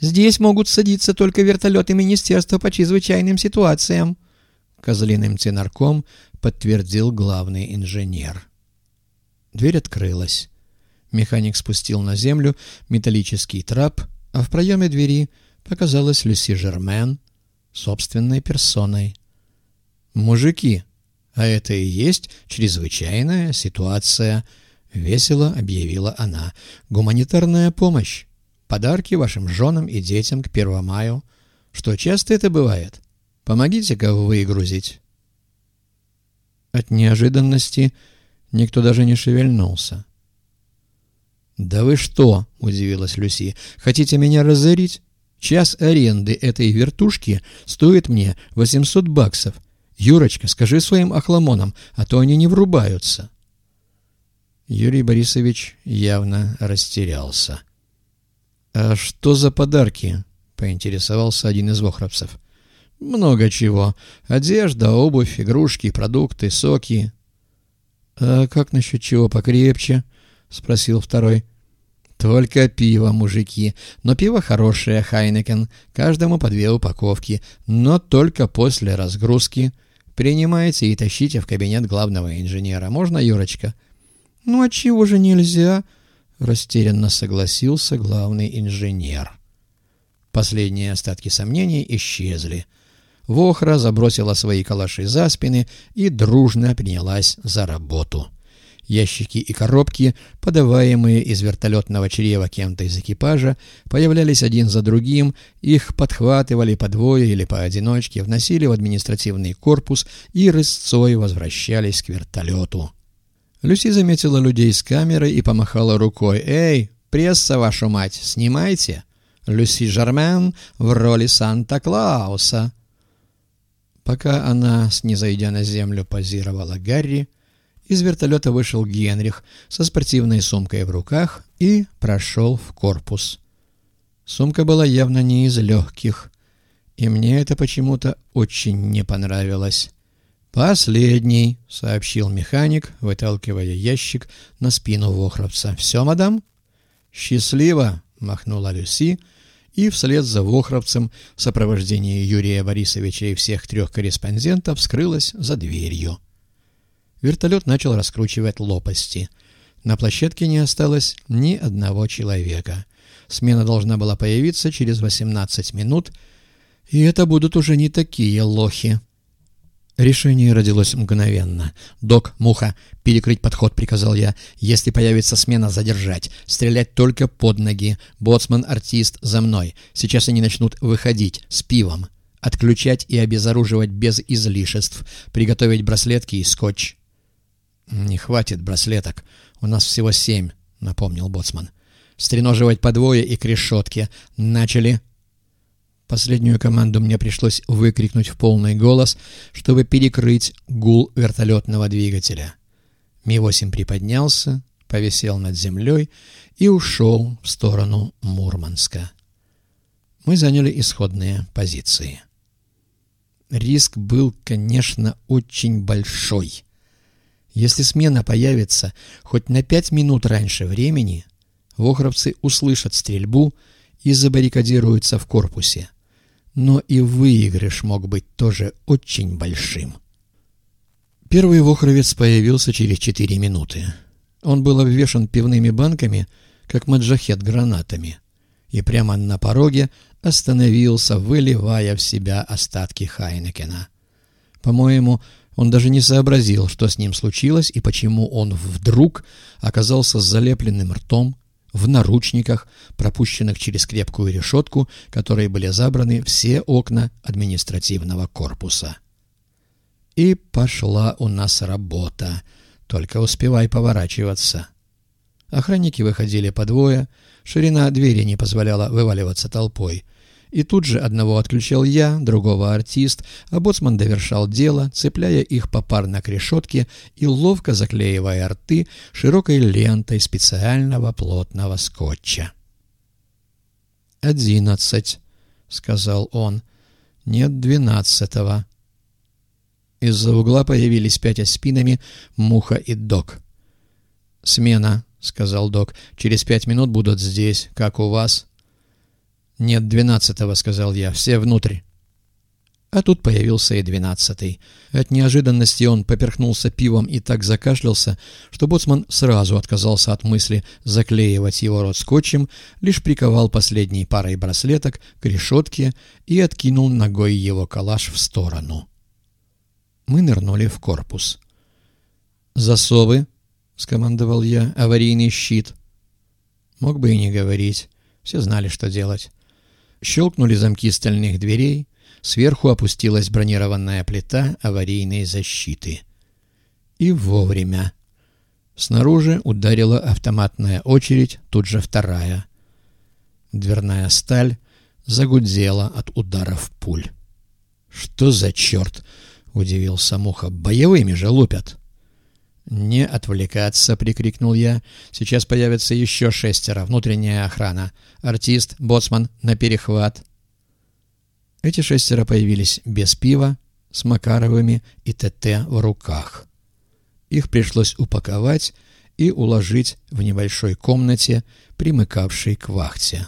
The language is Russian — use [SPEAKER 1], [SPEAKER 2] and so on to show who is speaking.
[SPEAKER 1] Здесь могут садиться только вертолеты Министерства по чрезвычайным ситуациям», — козлиным тенарком подтвердил главный инженер. Дверь открылась. Механик спустил на землю металлический трап, а в проеме двери показалась Люси Жермен собственной персоной. «Мужики, а это и есть чрезвычайная ситуация», — весело объявила она. «Гуманитарная помощь. Подарки вашим женам и детям к 1 маю. Что часто это бывает? Помогите-ка выгрузить». От неожиданности никто даже не шевельнулся. «Да вы что?» — удивилась Люси. «Хотите меня разорить? Час аренды этой вертушки стоит мне 800 баксов. Юрочка, скажи своим охламонам, а то они не врубаются». Юрий Борисович явно растерялся. «А что за подарки?» — поинтересовался один из вохровцев. «Много чего. Одежда, обувь, игрушки, продукты, соки». «А как насчет чего покрепче?» — спросил второй. «Только пиво, мужики. Но пиво хорошее, Хайнекен. Каждому по две упаковки. Но только после разгрузки. Принимайте и тащите в кабинет главного инженера. Можно, Юрочка?» «Ну, а чего же нельзя?» — растерянно согласился главный инженер. Последние остатки сомнений исчезли. Вохра забросила свои калаши за спины и дружно принялась за работу. Ящики и коробки, подаваемые из вертолетного чрева кем-то из экипажа, появлялись один за другим, их подхватывали по двое или поодиночке, вносили в административный корпус и рысцой возвращались к вертолету. Люси заметила людей с камерой и помахала рукой. «Эй, пресса, вашу мать, снимайте!» Люси Жармен в роли Санта-Клауса. Пока она, снизойдя на землю, позировала Гарри, из вертолета вышел Генрих со спортивной сумкой в руках и прошел в корпус. Сумка была явно не из легких, и мне это почему-то очень не понравилось. «Последний», — сообщил механик, выталкивая ящик на спину Вохровца. «Все, мадам?» «Счастливо», — махнула Люси, и вслед за Вохровцем в сопровождении Юрия Борисовича и всех трех корреспондентов скрылась за дверью. Вертолет начал раскручивать лопасти. На площадке не осталось ни одного человека. Смена должна была появиться через 18 минут, и это будут уже не такие лохи. Решение родилось мгновенно. «Док, муха, перекрыть подход», — приказал я. «Если появится смена, задержать. Стрелять только под ноги. Боцман, артист, за мной. Сейчас они начнут выходить с пивом. Отключать и обезоруживать без излишеств. Приготовить браслетки и скотч. «Не хватит браслеток. У нас всего семь», — напомнил боцман. «Стреноживать по двое и к решетке. Начали». Последнюю команду мне пришлось выкрикнуть в полный голос, чтобы перекрыть гул вертолетного двигателя. Ми-8 приподнялся, повисел над землей и ушел в сторону Мурманска. Мы заняли исходные позиции. Риск был, конечно, очень большой — если смена появится хоть на пять минут раньше времени, вохровцы услышат стрельбу и забаррикадируются в корпусе. Но и выигрыш мог быть тоже очень большим. Первый вохровец появился через четыре минуты. Он был обвешан пивными банками, как маджахет гранатами, и прямо на пороге остановился, выливая в себя остатки Хайнекена. По-моему, он даже не сообразил, что с ним случилось и почему он вдруг оказался с залепленным ртом, в наручниках, пропущенных через крепкую решетку, которой были забраны все окна административного корпуса. И пошла у нас работа. Только успевай поворачиваться. Охранники выходили по двое, ширина двери не позволяла вываливаться толпой — и тут же одного отключал я, другого артист, а боцман довершал дело, цепляя их попарно к решетке и ловко заклеивая рты широкой лентой специального плотного скотча. «Одиннадцать», — сказал он. «Нет двенадцатого». Из-за угла появились пятя спинами Муха и Док. «Смена», — сказал Док. «Через пять минут будут здесь, как у вас». «Нет двенадцатого», — сказал я, — «все внутрь». А тут появился и двенадцатый. От неожиданности он поперхнулся пивом и так закашлялся, что боцман сразу отказался от мысли заклеивать его рот скотчем, лишь приковал последней парой браслеток к решетке и откинул ногой его калаш в сторону. Мы нырнули в корпус. «Засовы», — скомандовал я, — «аварийный щит». Мог бы и не говорить. Все знали, что делать. Щелкнули замки стальных дверей, Сверху опустилась бронированная плита аварийной защиты. И вовремя. Снаружи ударила автоматная очередь, тут же вторая. Дверная сталь загудела от ударов пуль. «Что за черт?» — удивился Муха. «Боевыми же лупят!» «Не отвлекаться!» — прикрикнул я. «Сейчас появится еще шестеро. Внутренняя охрана. Артист, боцман, на перехват!» Эти шестеро появились без пива, с Макаровыми и ТТ в руках. Их пришлось упаковать и уложить в небольшой комнате, примыкавшей к вахте.